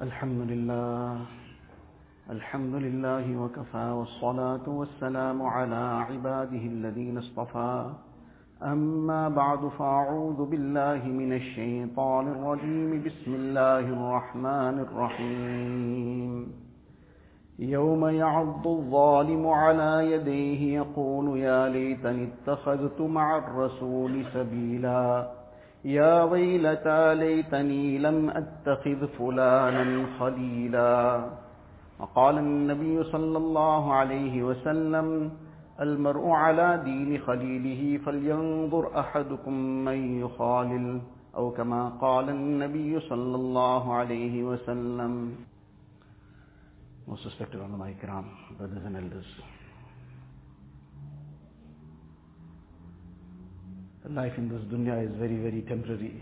الحمد لله. الحمد لله وكفى والصلاة والسلام على عباده الذين اصطفى. أما بعد فأعوذ بالله من الشيطان الرجيم. بسم الله الرحمن الرحيم. يوم يعض الظالم على يديه يقول يا ليتني اتخذت مع الرسول سبيلا. يا ويلتى ليتني لم أتخذ فلانا خليلا وقال النبي صلى الله عليه وسلم المرء على دين خليله فلينظر أحدكم من يخالل أو كما قال النبي صلى الله عليه وسلم Most respected ulama ikram, brothers and elders. Life in this dunya is very, very temporary.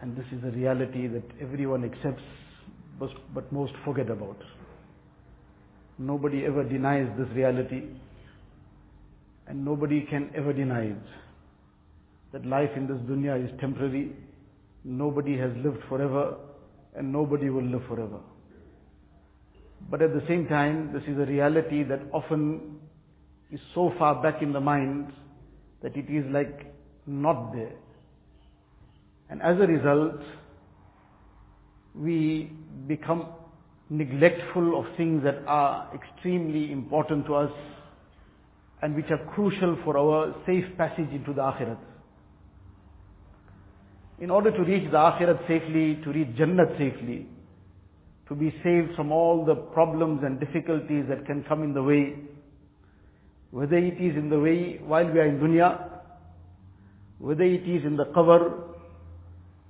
And this is a reality that everyone accepts, but, most forget about. Nobody ever denies this reality, and nobody can ever deny it. That life in this dunya is temporary, nobody has lived forever, and nobody will live forever. But at the same time, this is a reality that often is so far back in the mind that it is like not there. And as a result, we become neglectful of things that are extremely important to us and which are crucial for our safe passage into the akhirat. In order to reach the akhirat safely, to reach Jannat safely, to be saved from all the problems and difficulties that can come in the way, whether it is in the way while we are in dunya, whether it is in the qabr,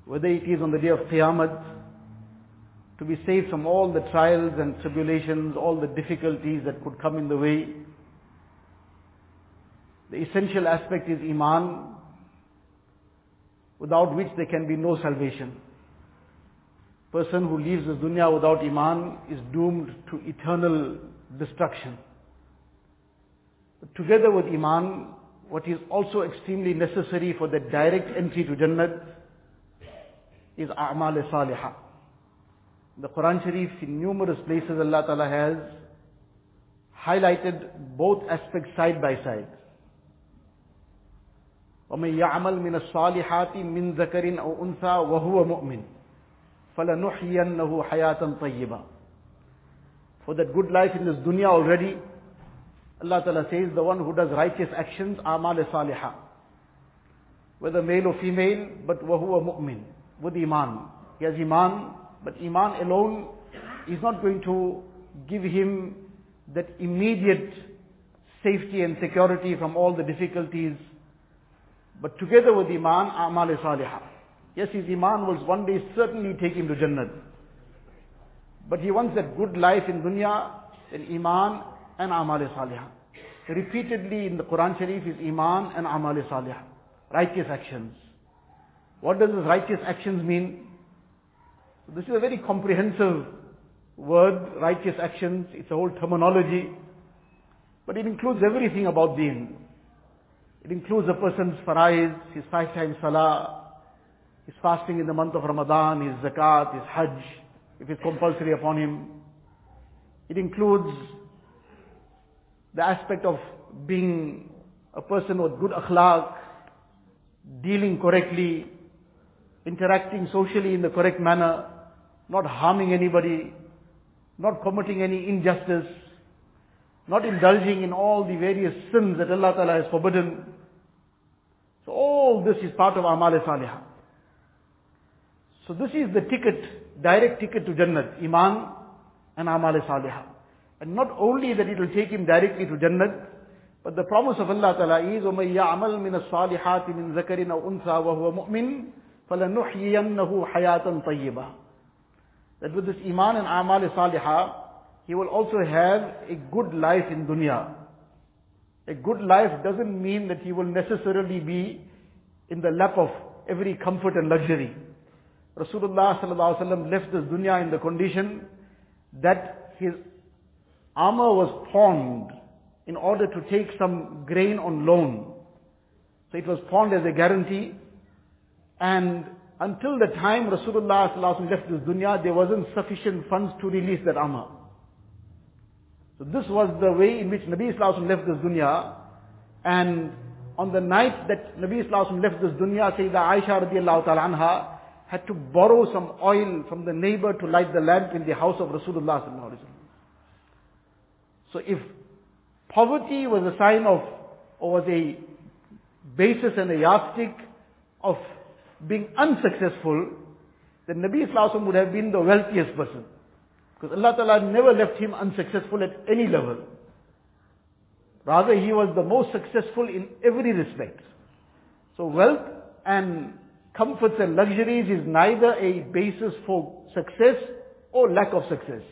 whether it is on the day of qiyamah, to be saved from all the trials and tribulations, all the difficulties that could come in the way. The essential aspect is iman, without which there can be no salvation. Person who leaves this dunya without iman is doomed to eternal destruction But together with iman, what is also extremely necessary for the direct entry to Jannat is a'mal salihah. The Quran Sharif in numerous places Allah Ta'ala has highlighted both aspects side by side. ومن يعمل من الصالحات من ذكر أو أنثى وهو مؤمن فلنحيينه حياة طيبة For that good life in this dunya already, Allah Ta'ala says, the one who does righteous actions, amal salihah. Whether male or female, but wahuwa mu'min, with iman. He has iman, but iman alone is not going to give him that immediate safety and security from all the difficulties. But together with iman, amal salihah. Yes, his iman will one day certainly take him to Jannah. But he wants that good life in dunya, in iman and Amal Salihah. Repeatedly in the Quran Sharif is Iman and Amal Salihah. Righteous actions. What does this righteous actions mean? This is a very comprehensive word, righteous actions. It's a whole terminology. But it includes everything about deen. It includes a person's farais, his five times salah, his fasting in the month of Ramadan, his zakat, his hajj, if it's compulsory upon him. It includes the aspect of being a person with good akhlaq, dealing correctly, interacting socially in the correct manner, not harming anybody, not committing any injustice, not indulging in all the various sins that Allah Ta'ala has forbidden. So all this is part of Amal Salihah. So this is the ticket, direct ticket to Jannat, Iman and Amal Salihah. And not only that it will take him directly to Jannat, but the promise of Allah Ta'ala is, وَمَن يَعْمَلْ مِنَ الصَّالِحَاتِ مِن ذَكَرٍ أَوْ أُنثَى وَهُوَ مُؤْمِنٌ فَلَنُحْيِيَنَّهُ حَيَاةً طَيِّبَةً That with this Iman and Amal Salihah, he will also have a good life in dunya. A good life doesn't mean that he will necessarily be in the lap of every comfort and luxury. Rasulullah sallallahu alaihi wasallam left this dunya in the condition that his armor was pawned in order to take some grain on loan. So it was pawned as a guarantee and until the time Rasulullah left this dunya, there wasn't sufficient funds to release that armor. So this was the way in which Nabi Sallallahu left this dunya. And on the night that Nabi Sallallahu left this dunya, Sayyidah Aisha radiallahu ta'ala anha had to borrow some oil from the neighbor to light the lamp in the house of Rasulullah sallallahu So if poverty was a sign of, or was a basis and a yardstick of being unsuccessful, then Nabi Sallallahu would have been the wealthiest person. Because Allah Ta'ala never left him unsuccessful at any level. Rather, he was the most successful in every respect. So wealth and comforts and luxuries is neither a basis for success or lack of success.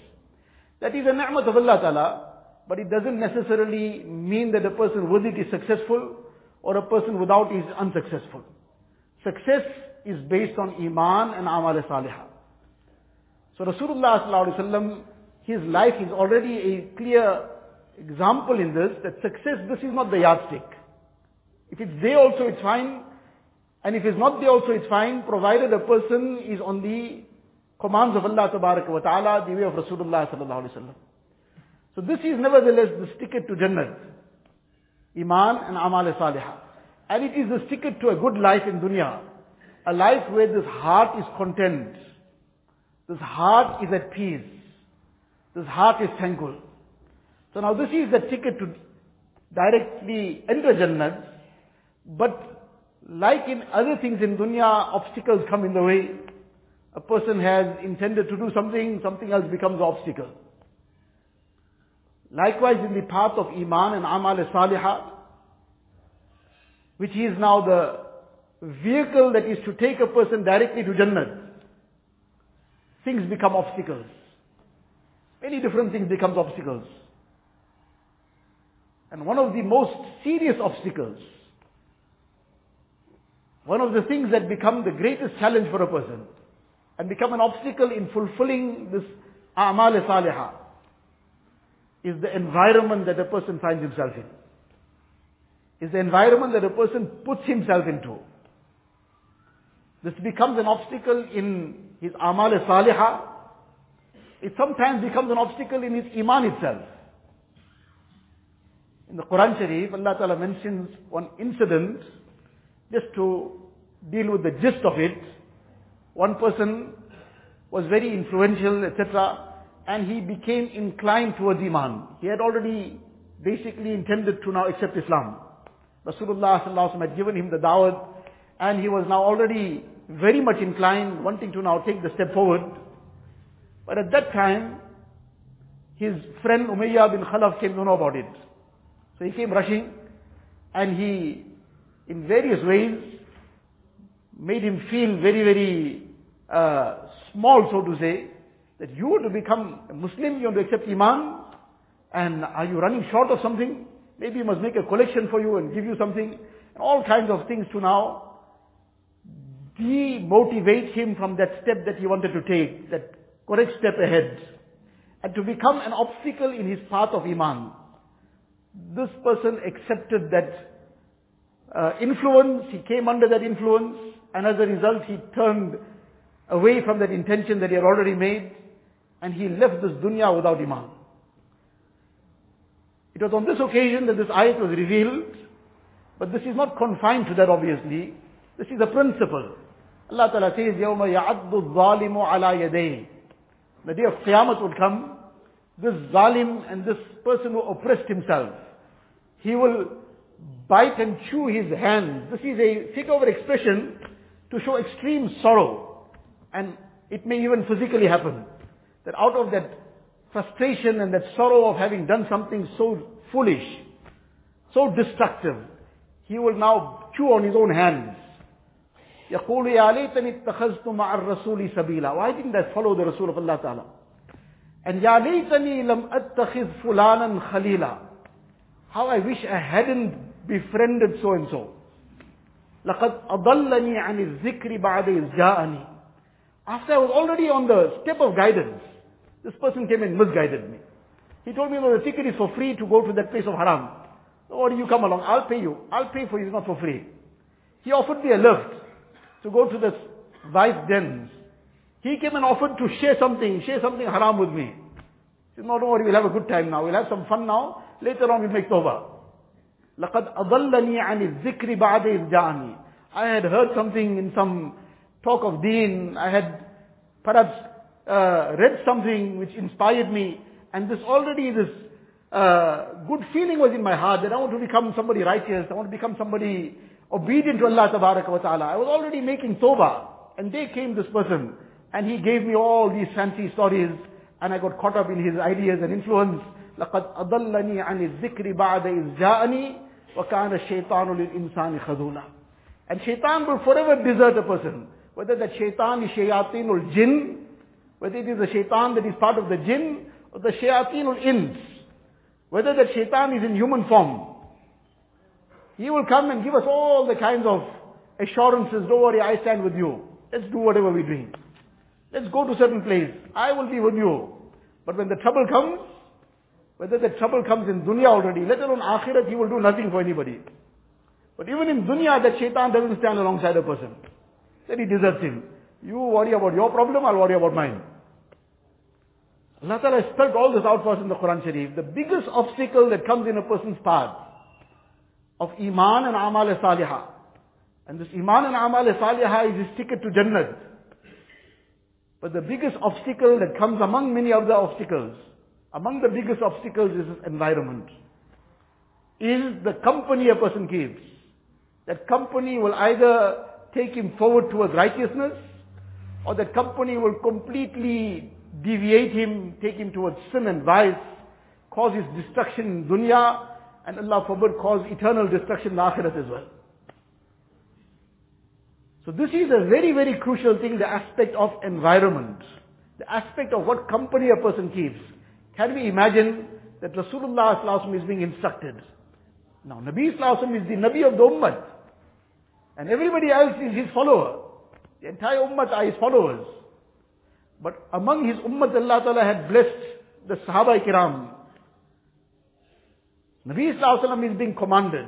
That is a ni'mat of Allah Ta'ala, but it doesn't necessarily mean that a person with it is successful or a person without is unsuccessful. Success is based on Iman and Amal Salihah. So Rasulullah sallallahu his life is already a clear example in this, that success, this is not the yardstick. If it's there also, it's fine. And if it's not there also, it's fine, provided a person is on the commands of Allah wa ta'ala, the way of Rasulullah sallallahu alaihi wasallam. So this is nevertheless the ticket to Jannah. Iman and Amal Salihah. And it is the ticket to a good life in dunya. A life where this heart is content. This heart is at peace. This heart is thankful. So now this is the ticket to directly enter Jannah. But like in other things in dunya, obstacles come in the way. A person has intended to do something, something else becomes an obstacle. Likewise in the path of Iman and Amal Salihah, which is now the vehicle that is to take a person directly to Jannah, things become obstacles. Many different things become obstacles. And one of the most serious obstacles, one of the things that become the greatest challenge for a person, and become an obstacle in fulfilling this amal salihah, is the environment that a person finds himself in. Is the environment that a person puts himself into. This becomes an obstacle in his amal salihah. It sometimes becomes an obstacle in his iman itself. In the Quran Sharif, Allah Ta'ala mentions one incident just to deal with the gist of it. One person was very influential, etc and he became inclined towards Iman. He had already basically intended to now accept Islam. Rasulullah sallallahu had given him the dawah and he was now already very much inclined, wanting to now take the step forward. But at that time, his friend Umayyah bin Khalaf came to know about it. So he came rushing and he, in various ways, made him feel very, very uh, small, so to say, that you want to become a Muslim, you want to accept Iman, and are you running short of something? Maybe you must make a collection for you and give you something, and all kinds of things to now demotivate him from that step that he wanted to take, that correct step ahead, and to become an obstacle in his path of Iman. This person accepted that uh, influence, he came under that influence, and as a result he turned away from that intention that he had already made, and he left this dunya without iman. It was on this occasion that this ayat was revealed, but this is not confined to that obviously. This is a principle. Allah Ta'ala says, يَوْمَ يَعَدُّ الظَّالِمُ عَلَى يَدَيْهِ The day of Qiyamah would come, this zalim and this person who oppressed himself, he will bite and chew his hands. This is a takeover expression to show extreme sorrow. And it may even physically happen that out of that frustration and that sorrow of having done something so foolish, so destructive, he will now chew on his own hands. يقول يا ليتني اتخذت مع الرسول سبيلا Why didn't I follow the Rasul of Allah Ta'ala? And يا ليتني لم أتخذ فلانا خليلا How I wish I hadn't befriended so and so. لقد أضلني عن الذكر بعد إذ جاءني After I was already on the step of guidance, this person came and misguided me. He told me, no, the ticket is for free to go to that place of haram. So why do you come along? I'll pay you. I'll pay for you, not for free. He offered me a lift to go to this vice dens. He came and offered to share something, share something haram with me. He said, no, don't worry, we'll have a good time now. We'll have some fun now. Later on we'll make tawbah. لَقَدْ أَضَلَّنِي عَنِ الذِّكْرِ بَعْدَ إِذْ جَاءَنِي I had heard something in some talk of deen. I had perhaps uh, read something which inspired me. And this already, this uh, good feeling was in my heart that I want to become somebody righteous. I want to become somebody obedient to Allah wa ta'ala. I was already making tawbah. And there came this person. And he gave me all these fancy stories. And I got caught up in his ideas and influence. لقد أضلني عن الذكر بعد إذ جاءني وكان الشيطان للإنسان خذولا And shaitan will forever desert a person. Whether that shaitan is shayateen jinn, whether it is the shaitan that is part of the jinn, or the shayateen ins, whether that shaitan is in human form. He will come and give us all the kinds of assurances, don't worry, I stand with you. Let's do whatever we're doing. Let's go to certain place. I will be with you. But when the trouble comes, whether the trouble comes in dunya already, let alone akhirat, he will do nothing for anybody. But even in dunya, that shaitan doesn't stand alongside a person. Then he deserts him. You worry about your problem, I'll worry about mine. Allah Ta'ala has spelled all this out for us in the Quran Sharif. The biggest obstacle that comes in a person's path of Iman and Amal Salihah. And this Iman and Amal Salihah is his ticket to Jannah. But the biggest obstacle that comes among many other obstacles, among the biggest obstacles is environment. Is the company a person keeps. That company will either take him forward towards righteousness, or that company will completely deviate him, take him towards sin and vice, cause his destruction in dunya, and Allah forbid cause eternal destruction in akhirat as well. So this is a very, very crucial thing, the aspect of environment. The aspect of what company a person keeps. Can we imagine that Rasulullah is being instructed? Now, Nabi is the Nabi of the Ummah. And everybody else is his follower. The entire Ummah are his followers. But among his Ummah, Allah Ta'ala had blessed the Sahaba Kiram. Nabi Sallallahu is being commanded.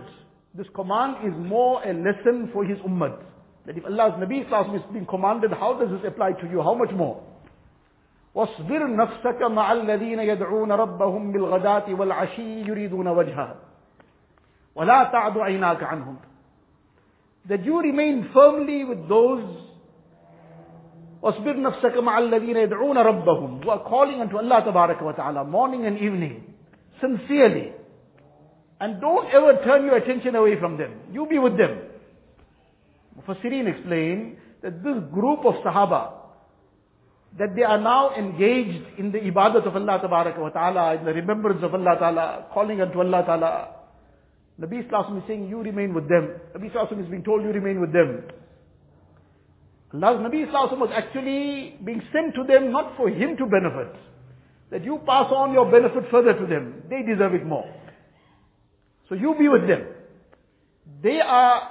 This command is more a lesson for his Ummah. That if Allah's Nabi Sallallahu is being commanded, how does this apply to you? How much more? واصبر نفسك مع الذين يدعون ربهم بالغداة والعشي يريدون وجهه ولا تعد عيناك عنهم that you remain firmly with those واصبر نفسك مع الذين يدعون ربهم who are calling unto Allah تبارك وتعالى morning and evening sincerely and don't ever turn your attention away from them you be with them Mufassirin explain that this group of Sahaba that they are now engaged in the ibadat of Allah wa ta'ala, in the remembrance of Allah ta'ala, calling unto Allah ta'ala. Nabi Islam is saying, you remain with them. Nabi Islam is being told, you remain with them. Allah's Nabi Islam was actually being sent to them not for him to benefit. That you pass on your benefit further to them. They deserve it more. So you be with them. They are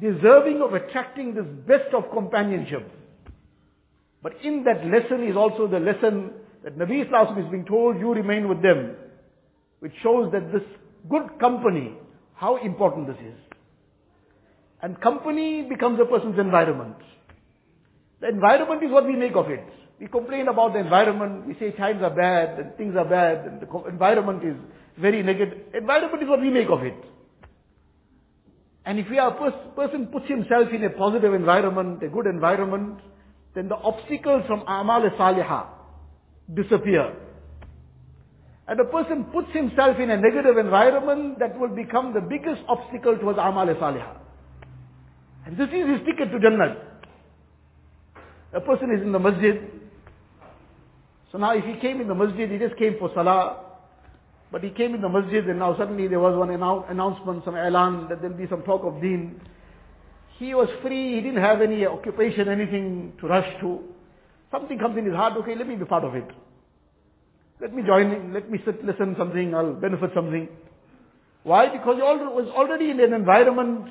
deserving of attracting this best of companionship. But in that lesson is also the lesson that Nabi Islam is being told, you remain with them. Which shows that this good company, how important this is. And company becomes a person's environment. The environment is what we make of it. We complain about the environment, we say times are bad, and things are bad, and the environment is very negative. Environment is what we make of it. And if we are a pers- person puts himself in a positive environment, a good environment, then the obstacles from amal salihah disappear. And a person puts himself in a negative environment that will become the biggest obstacle towards amal salihah. And this is his ticket to Jannah. A person is in the masjid. So now if he came in the masjid, he just came for salah. But he came in the masjid and now suddenly there was one announcement, some elan, that there'll be some talk of deen. He was free, he didn't have any occupation, anything to rush to. Something comes in his heart, okay, let me be part of it. Let me join in, let me sit, listen something, I'll benefit something. Why? Because he was already in an environment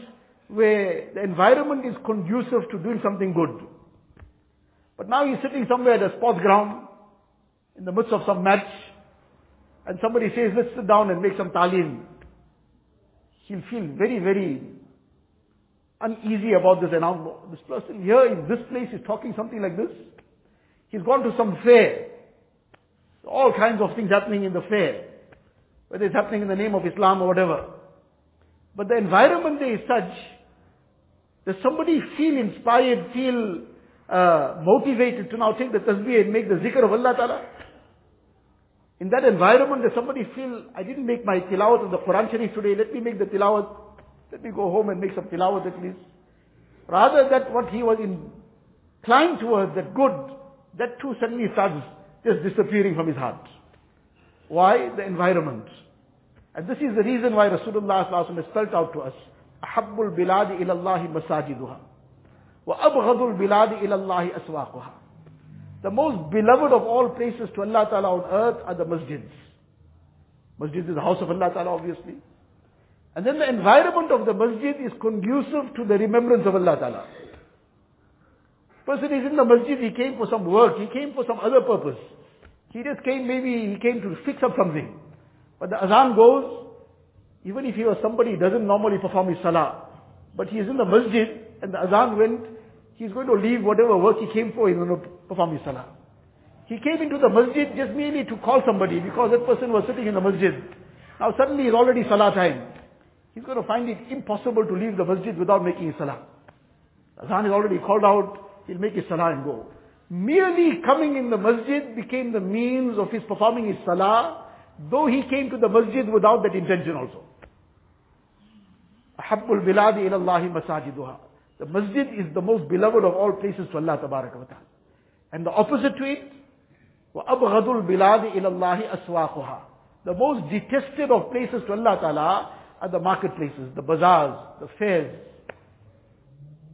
where the environment is conducive to doing something good. But now he's sitting somewhere at a sports ground, in the midst of some match, and somebody says, let's sit down and make some talim. He'll feel very, very uneasy about this now this person here in this place is talking something like this. He's gone to some fair. All kinds of things happening in the fair. Whether it's happening in the name of Islam or whatever. But the environment there is such that somebody feel inspired, feel uh, motivated to now take the tasbih and make the zikr of Allah Ta'ala. In that environment, does somebody feel, I didn't make my tilawat of the Quran Sharif today, let me make the tilawat, let me go home and make some tilawat at least. Rather that what he was inclined towards, that good, that too suddenly starts just disappearing from his heart. Why? The environment. And this is the reason why Rasulullah has spelled out to us, أحب البلاد إلى الله مساجدها وأبغض البلاد إلى الله أسواقها the most beloved of all places to Allah Ta'ala on earth are the masjids. Masjid is the house of Allah Ta'ala obviously. And then the environment of the masjid is conducive to the remembrance of Allah Ta'ala. Person is in the masjid, he came for some work, he came for some other purpose. He just came, maybe he came to fix up something. But the azan goes, even if he was somebody who doesn't normally perform his salah, but he is in the masjid and the azan went, he's going to leave whatever work he came for, he's going to perform his salah. He came into the masjid just merely to call somebody because that person was sitting in the masjid. Now suddenly it's already salah time. He's going to find it impossible to leave the masjid without making his salah. Azan is already called out, he'll make his salah and go. Merely coming in the masjid became the means of his performing his salah, though he came to the masjid without that intention also. أحب البلاد إلى الله مساجدها the masjid is the most beloved of all places to Allah Ta'ala. And the opposite to it, وَأَبْغَضُ الْبِلَادِ إِلَى اللَّهِ أَسْوَاقُهَا The most detested of places to Allah Ta'ala are the marketplaces, the bazaars, the fairs.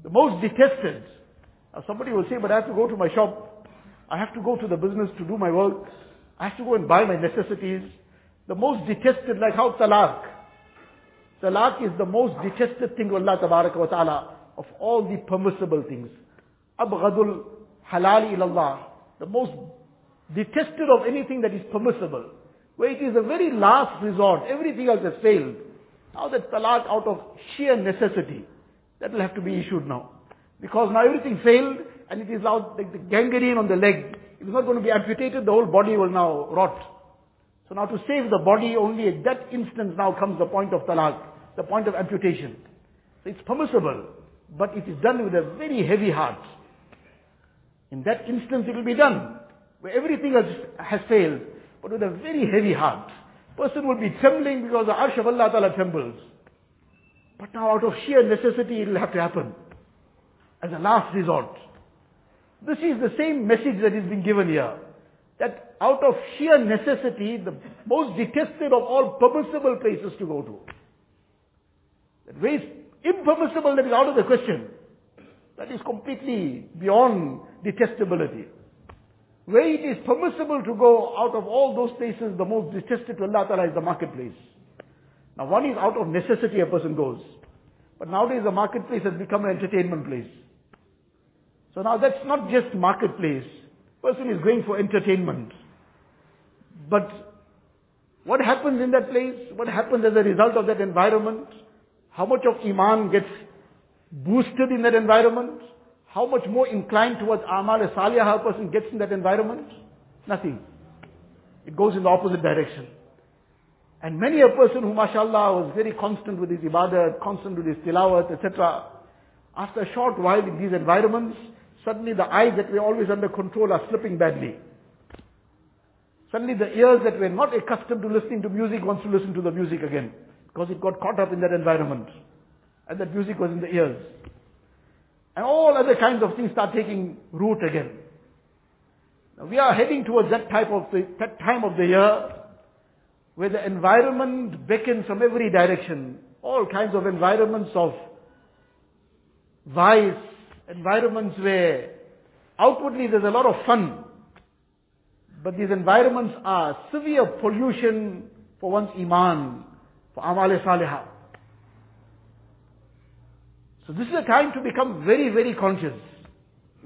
The most detested. Now somebody will say, but I have to go to my shop. I have to go to the business to do my work. I have to go and buy my necessities. The most detested, like how talaq. Talaq is the most detested thing to Allah Ta'ala of all the permissible things. Abghadul halali ilallah. The most detested of anything that is permissible. Where it is a very last resort. Everything else has failed. Now that talaq out of sheer necessity. That will have to be issued now. Because now everything failed and it is now like the gangrene on the leg. It is not going to be amputated, the whole body will now rot. So now to save the body, only at that instance now comes the point of talaq, the point of amputation. So it's permissible but it is done with a very heavy heart. In that instance it will be done, where everything has, has failed, but with a very heavy heart. Person will be trembling because the arsh of Allah Ta'ala trembles. But now out of sheer necessity it will have to happen. As a last resort. This is the same message that is being given here. That out of sheer necessity, the most detested of all permissible places to go to. That waste impermissible, that is out of the question. That is completely beyond detestability. Where it is permissible to go out of all those places, the most detested to Allah Ta'ala is the marketplace. Now one is out of necessity a person goes. But nowadays the marketplace has become an entertainment place. So now that's not just marketplace. Person is going for entertainment. But what happens in that place? What happens as a result of that environment? How much of Iman gets boosted in that environment? How much more inclined towards Amal Salihah a person gets in that environment? Nothing. It goes in the opposite direction. And many a person who, mashallah, was very constant with his ibadah, constant with his tilawat, etc., after a short while in these environments, suddenly the eyes that were always under control are slipping badly. Suddenly the ears that were not accustomed to listening to music wants to listen to the music again. Because it got caught up in that environment. And that music was in the ears. And all other kinds of things start taking root again. Now we are heading towards that type of the, that time of the year where the environment beckons from every direction. All kinds of environments of vice, environments where outwardly there's a lot of fun. But these environments are severe pollution for one's iman, for amal salihah. So this is a time to become very, very conscious.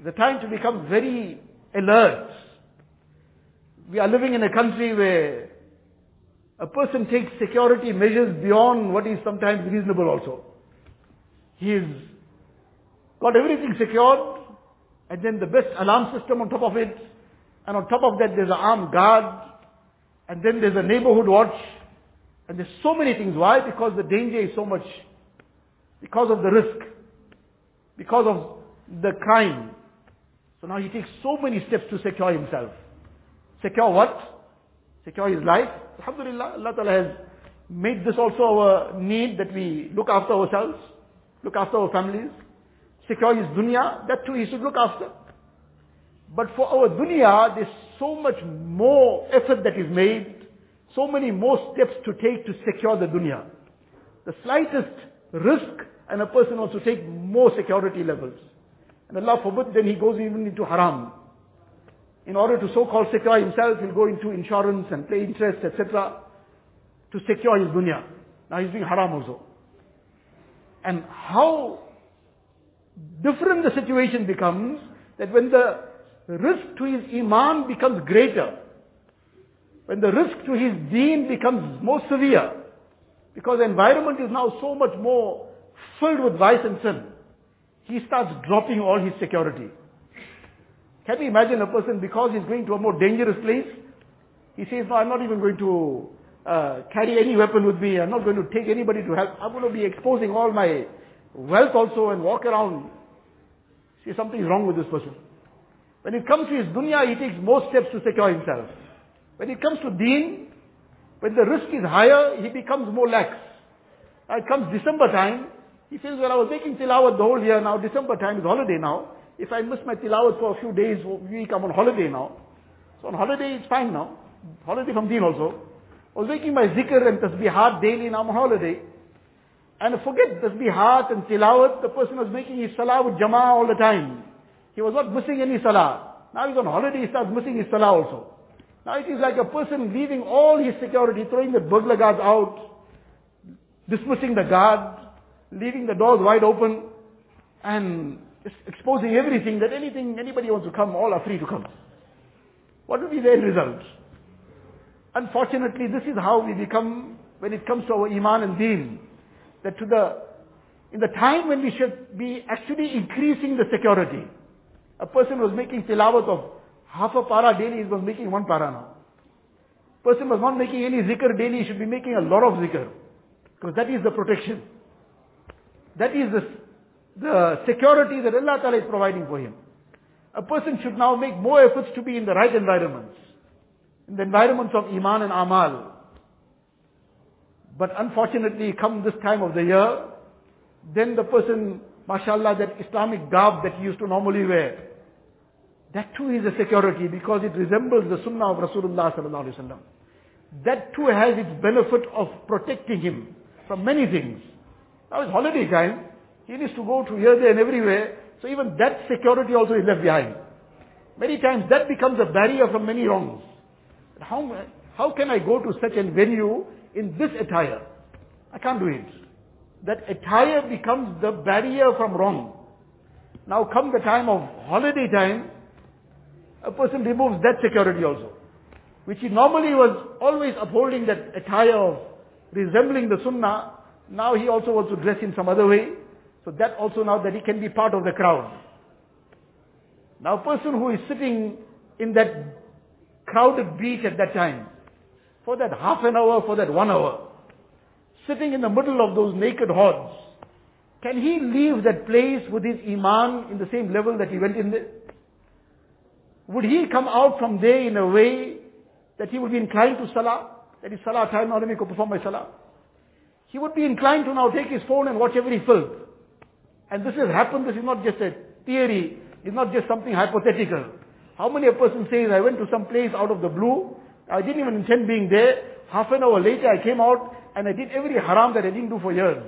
The time to become very alert. We are living in a country where a person takes security measures beyond what is sometimes reasonable also. He's got everything secured, and then the best alarm system on top of it, and on top of that there's an armed guard, and then there's a neighborhood watch, and there's so many things. Why? Because the danger is so much. Because of the risk. Because of the crime. So now he takes so many steps to secure himself. Secure what? Secure his life. Alhamdulillah, Allah Ta'ala has made this also our need that we look after ourselves, look after our families, secure his dunya, that too he should look after. But for our dunya, there's so much more effort that is made, so many more steps to take to secure the dunya. The slightest risk and a person wants to take more security levels. And Allah forbid then he goes even into haram. In order to so-called secure himself, he'll go into insurance and pay interest, etc to secure his dunya. Now he's doing haram also. And how different the situation becomes that when the risk to his iman becomes greater, when the risk to his deen becomes more severe, because the environment is now so much more filled with vice and sin, he starts dropping all his security. Can you imagine a person because he's going to a more dangerous place, he says, no, I'm not even going to uh, carry any weapon with me. I'm not going to take anybody to help. I'm going to be exposing all my wealth also and walk around. See, something's wrong with this person. When it comes to his dunya, he takes more steps to secure himself. When it comes to deen, when the risk is higher, he becomes more lax. Now it comes December time, he says, well, I was making tilawat the whole year, now December time is holiday now. If I miss my tilawat for a few days, week, I'm on holiday now. So on holiday, it's fine now. Holiday from deen also. I was making my zikr and tasbihat daily and I'm on holiday. And forget tasbihat and tilawat, the person was making his salah with jama'ah all the time. He was not missing any salah. Now he's on holiday, he starts missing his salah also. Now it is like a person leaving all his security, throwing the burglar guards out, dismissing the guard, leaving the doors wide open, and exposing everything that anything, anybody wants to come, all are free to come. What will be the result? Unfortunately, this is how we become when it comes to our iman and deen. That to the, in the time when we should be actually increasing the security. A person was making tilawat of half a para daily, he was making one para now. Person was not making any zikr daily, he should be making a lot of zikr. Because that is the protection. That is the, the security that Allah Ta'ala is providing for him. A person should now make more efforts to be in the right environments in the environments of Iman and Amal. But unfortunately, come this time of the year, then the person, mashallah, that Islamic garb that he used to normally wear, that too is a security because it resembles the sunnah of Rasulullah sallallahu alaihi wasallam. That too has its benefit of protecting him from many things. Now it's holiday time. He needs to go to here, there and everywhere. So even that security also is left behind. Many times that becomes a barrier from many wrongs. How, how can I go to such a venue in this attire? I can't do it. That attire becomes the barrier from wrong. Now come the time of holiday time, a person removes that security also. Which he normally was always upholding that attire of resembling the sunnah. Now he also wants to dress in some other way. So that also now that he can be part of the crowd. Now a person who is sitting in that crowded beach at that time. For that half an hour, for that one hour. Sitting in the middle of those naked hordes. Can he leave that place with his iman in the same level that he went in there? Would he come out from there in a way that he would be inclined to salah? That is salah time, now let perform my salah. He would be inclined to now take his phone and watch every film. And this has happened, this is not just a theory, it's not just something hypothetical. How many a person says, I went to some place out of the blue, I didn't even intend being there, half an hour later I came out and I did every haram that I didn't do for years.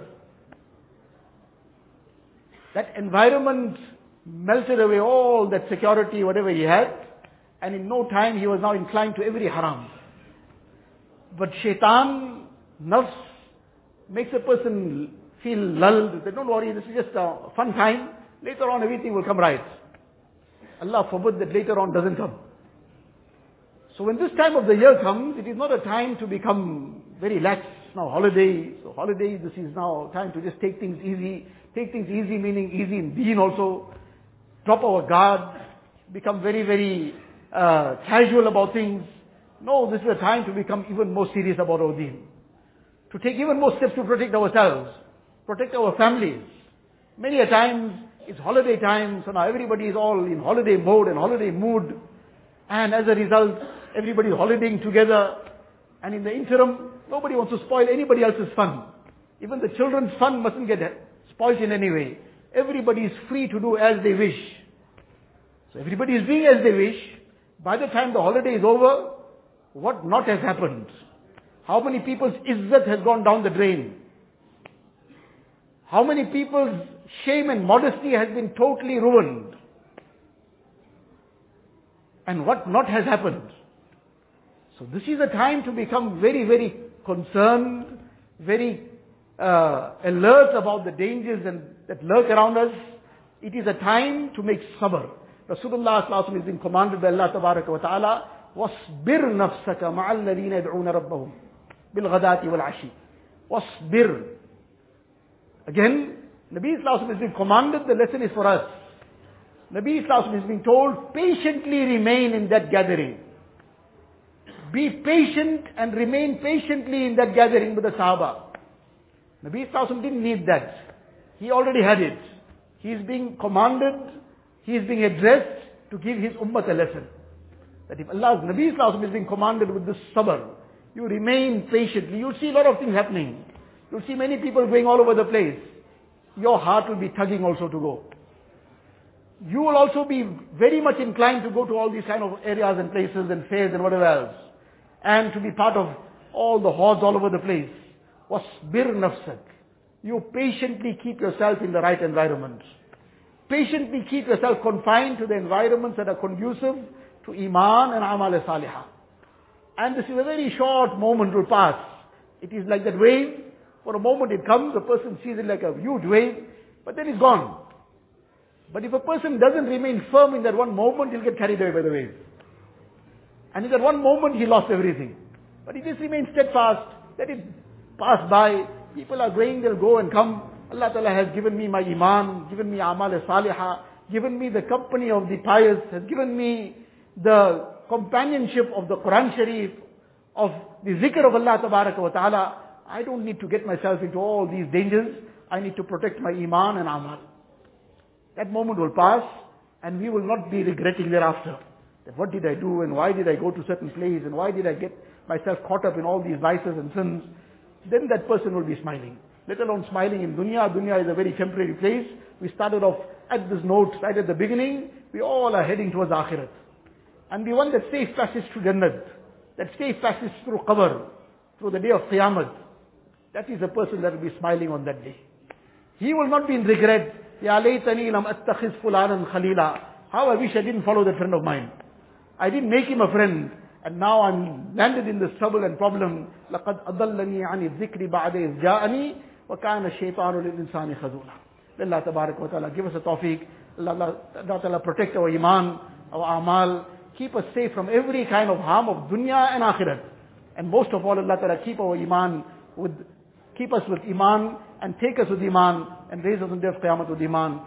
That environment melted away all that security, whatever he had, and in no time he was now inclined to every haram. But shaitan, nafs, makes a person feel lulled, say, don't worry, this is just a fun time, later on everything will come right. Allah forbid that later on doesn't come. So when this time of the year comes, it is not a time to become very lax. Now holiday, so holiday, this is now time to just take things easy, take things easy, meaning easy in deen also, drop our guard, become very, very uh, casual about things. No, this is a time to become even more serious about our deen. To take even more steps to protect ourselves, protect our families. Many a times, it's holiday time, so now everybody is all in holiday mode and holiday mood. And as a result, everybody holidaying together. And in the interim, nobody wants to spoil anybody else's fun. Even the children's fun mustn't get spoiled in any way. Everybody is free to do as they wish. So everybody is doing as they wish. By the time the holiday is over, what not has happened? How many people's izzat has gone down the drain? How many people's shame and modesty has been totally ruined? And what not has happened? So this is a time to become very, very concerned, very uh, alert about the dangers and, that lurk around us. It is a time to make sabr. Rasulullah sallallahu has been commanded by Allah tabaraka wa ta'ala, وَاصْبِرْ نَفْسَكَ مَعَ الَّذِينَ يَدْعُونَ رَبَّهُم بِالْغَدَاةِ وَالْعَشِيِّ وَاصْبِرْ Again, Nabi Islam has been commanded, the lesson is for us. Nabi Islam has been told, patiently remain in that gathering. Be patient and remain patiently in that gathering with the Sahaba. Nabi Islam didn't need that. He already had it. He is being commanded, he is being addressed to give his ummah a lesson. That if Allah's Nabi Islam is being commanded with this sabr, you remain patiently. You'll see a lot of things happening. You'll see many people going all over the place. Your heart will be tugging also to go. You will also be very much inclined to go to all these kind of areas and places and fairs and whatever else. And to be part of all the hordes all over the place. وَاصْبِرْ نَفْسَكَ You patiently keep yourself in the right environment. Patiently keep yourself confined to the environments that are conducive to Iman and Amal Salihah. And this is a very short moment will pass. It is like that wave. For a moment it comes, a person sees it like a huge wave, but then it's gone. But if a person doesn't remain firm in that one moment, he'll get carried away by the wave. And in that one moment, he lost everything. But he just remains steadfast, let it pass by. People are going, they'll go and come. Allah Ta'ala has given me my iman, given me amal salihah, given me the company of the pious, has given me the companionship of the Quran Sharif, of the zikr of Allah Ta'ala. I don't need to get myself into all these dangers. I need to protect my iman and amal. That moment will pass and we will not be regretting thereafter. That what did I do and why did I go to certain place and why did I get myself caught up in all these vices and sins. Then that person will be smiling. Let alone smiling in dunya. Dunya is a very temporary place. We started off at this note right at the beginning. We all are heading towards akhirat. And the one that safe passage to Jannat, that safe passage through qabr, through the day of Qiyamah, that is a person that will be smiling on that day. He will not be in regret. Ya laytani lam attakhiz fulanan khalila. How I wish I didn't follow that friend of mine. I didn't make him a friend. And now I'm landed in this trouble and problem. لَقَدْ أَضَلَّنِي عَنِ الذِّكْرِ بَعْدَ إِذْ جَاءَنِي وَكَانَ الشَّيْطَانُ لِلْإِنسَانِ خَذُولًا Allah Tabarak wa Ta'ala give us a tawfiq. Allah, Allah Ta'ala protect our iman, our amal. Keep us safe from every kind of harm of dunya and akhirat. And most of all, Allah Ta'ala keep our iman with, keep us with iman and take us with iman and raise us on day of qiyamah with iman.